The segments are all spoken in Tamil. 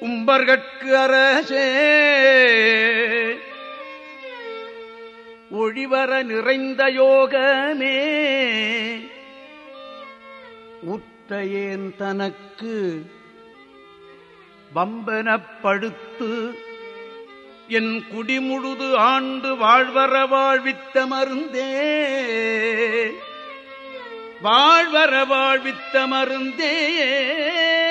உம்பர்கட்கு அரசே. ஒழிவர நிறைந்த யோகமே. உத்தையேன் தனக்கு வம்பனப்படுத்து என் குடிமுழுது ஆண்டு வாழ்வர வாழ்வித்த மருந்தே. வாழ்வர வாழ்வித்த மருந்தே.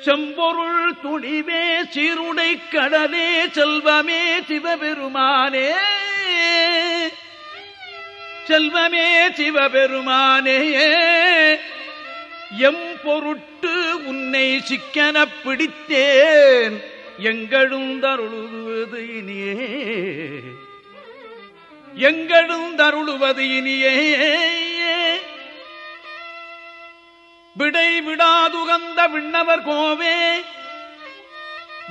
செம்பொருள் துணிவே சீருடை கடலே செல்வமே சிவபெருமானே. செல்வமே சிவபெருமானே. எம் பொருட்டு உன்னை சிக்கன பிடித்தேன். எங்களும் தருளுவது இனியே. எங்களும் தருளுவது இனியே. விடை விடாதுகந்த விண்ணவர் கோவே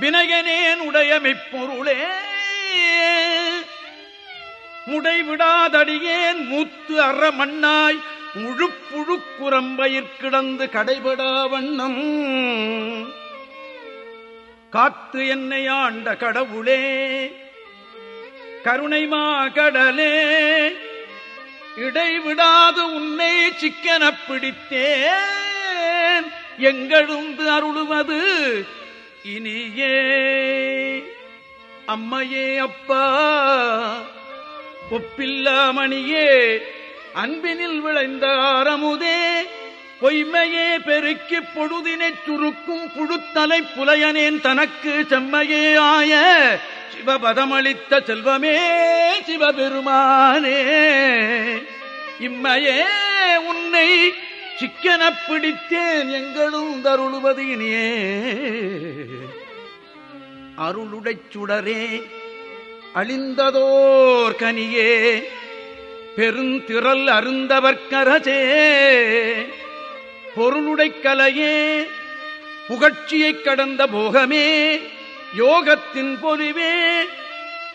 வினயனேன் உடையமைப்பொருளே முடை விடாதடியேன் மூத்து அற மண்ணாய் முழுப்புழுக்குரம்பயிற் கிடந்து கடைபடா வண்ணம். காத்து என்னை ஆண்ட கடவுளே கருணைமா கடலே இடைவிடாது உன்னை சிக்கன பிடித்தேன் எங்கெழுந்து அருளுவது இனியே. அம்மையே அப்பா ஒப்பில்லாமணியே அன்பினில் விளைந்த ஆரமுதே. பொய்மையே பெருக்கி பொழுதினைச் சுருக்கும் புழுத்தலை புலையனேன் தனக்கு செம்மையே ஆய. சிவபதமளித்த செல்வமே சிவபெருமானே. இம்மையே உன்னை சிக்கன பிடித்தேன் எங்களும் தருளுவது இனியே. அருளுடைச் சுடரே அழிந்ததோர் கனியே பெருந்திரல் அருந்தவர்க்கரசே பொருளுடைக் கலையே புகழ்ச்சியைக் கடந்த போகமே யோகத்தின் பொலிவே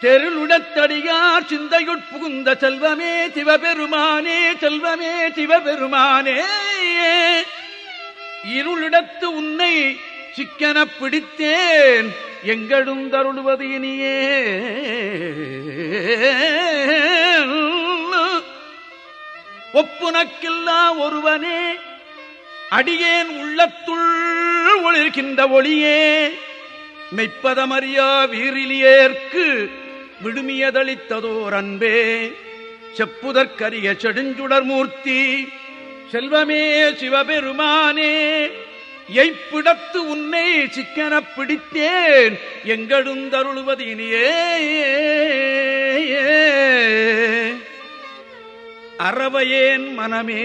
தெருளுடத்தடியார் சிந்தையுட் புகுந்த செல்வமே சிவபெருமானே செல்வமே சிவபெருமானே. இருளிடத்து உன்னை சிக்கன பிடித்தேன் எங்களும் தருளுவது இனியே. ஒப்புனக்கில்லா ஒருவனே அடியேன் உள்ளத்துள் ஒளிர்கின்ற ஒளியே. மெய்ப்பதமறியா வீரிலியேற்கு விடுமியதளித்ததோர் அன்பே செப்புதற்கரிய செடுஞ்சுடர் மூர்த்தி செல்வமே சிவபெருமானே எய்ப்பிடத்து உன்னை சிக்கன பிடித்தேன் எங்களுந்தருள்வது இனியே அறவையேன் மனமே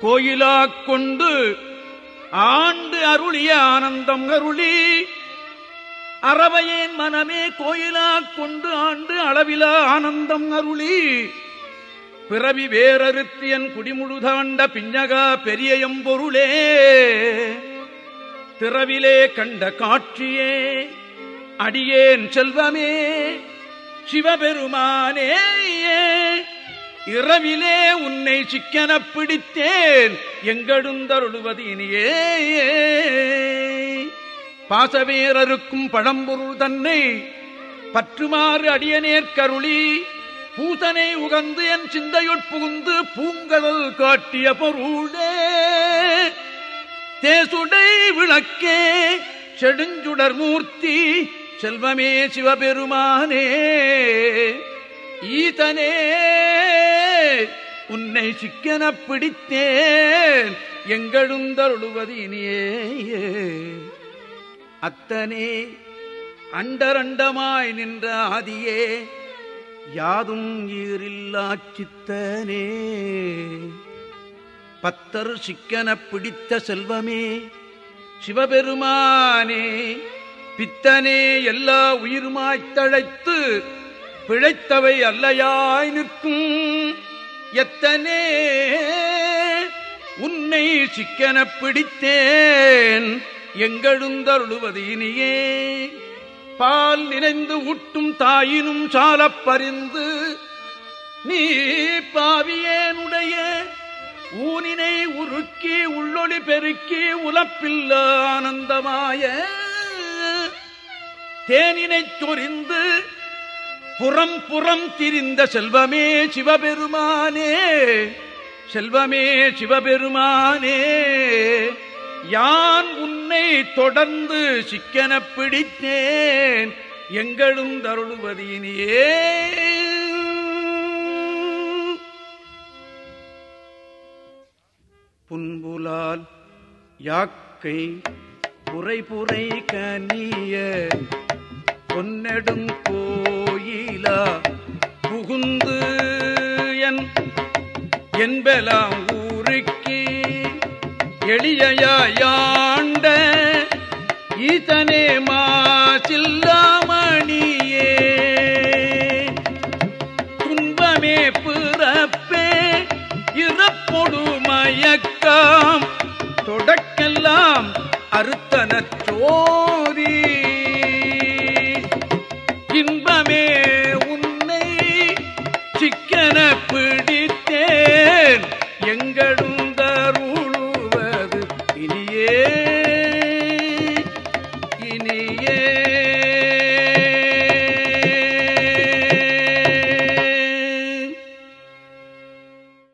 கோயிலாக் கொண்டு ஆண்டு அருளிய ஆனந்தம் அருளி அறவையேன் மனமே கோயிலா கொண்டு ஆண்டு அளவிலா ஆனந்தம் அருளி. பிறவி வேறறுத்தியன் குடிமுழுதாண்ட பிஞ்சகா பெரியயம் பொருளே. திறவிலே கண்ட காட்சியே அடியேன் செல்வமே. சிவபெருமானே இரவிலே உன்னை சிக்கன பிடித்தேன். எங்கெடுந்தருளுவது இனியே பாசவேரருக்கும் பழம்பொருள் தன்னை பற்றுமாறு அடியனேற்கருளி பூசனை உகந்து என் சிந்தையுட்புகுந்து பூங்கடல் காட்டிய பொருளே. தேசுடை விளக்கே செடுஞ்சுடர் மூர்த்தி செல்வமே சிவபெருமானே. ஈதனே உன்னை சிக்கன பிடித்தேன் எங்களுந்தருளுவது இனியே அத்தனே அண்டரண்டமாய் நின்ற ஆதியே யாதும் ஈரில்லா சித்தனே. பத்தர் சிக்கன பிடித்த செல்வமே சிவபெருமானே. பித்தனே எல்லா உயிர்மாய்த் தழைத்து பிழைத்தவை அல்லையாய் நிற்கும். எத்தனே உன்னை சிக்கன பிடித்தேன் எங்கெழுந்தருளுவது இனியே. பால் நினைந்து ஊட்டும் தாயினும் சாலப்பறிந்து நீ பாவியேனுடைய ஊனினை உருக்கி உள்ளொளி பெருக்கி உலப்பில்ல ஆனந்தமாய. தேனினைச் சொரிந்து புறம் புறம் திரிந்த செல்வமே சிவபெருமானே. செல்வமே சிவபெருமானே. யான் உன் உன்னை தொடர்ந்து சிக்கன பிடித்தேன். எங்களும் தருளுவதினியே புன்புலால் யாக்கை புரை புரை கனிய. பொன்னெடும் கோயிலா புகுந்து என் என்பலாம் எளியாயாண்ட ஈதனே மாசில்லாமணியே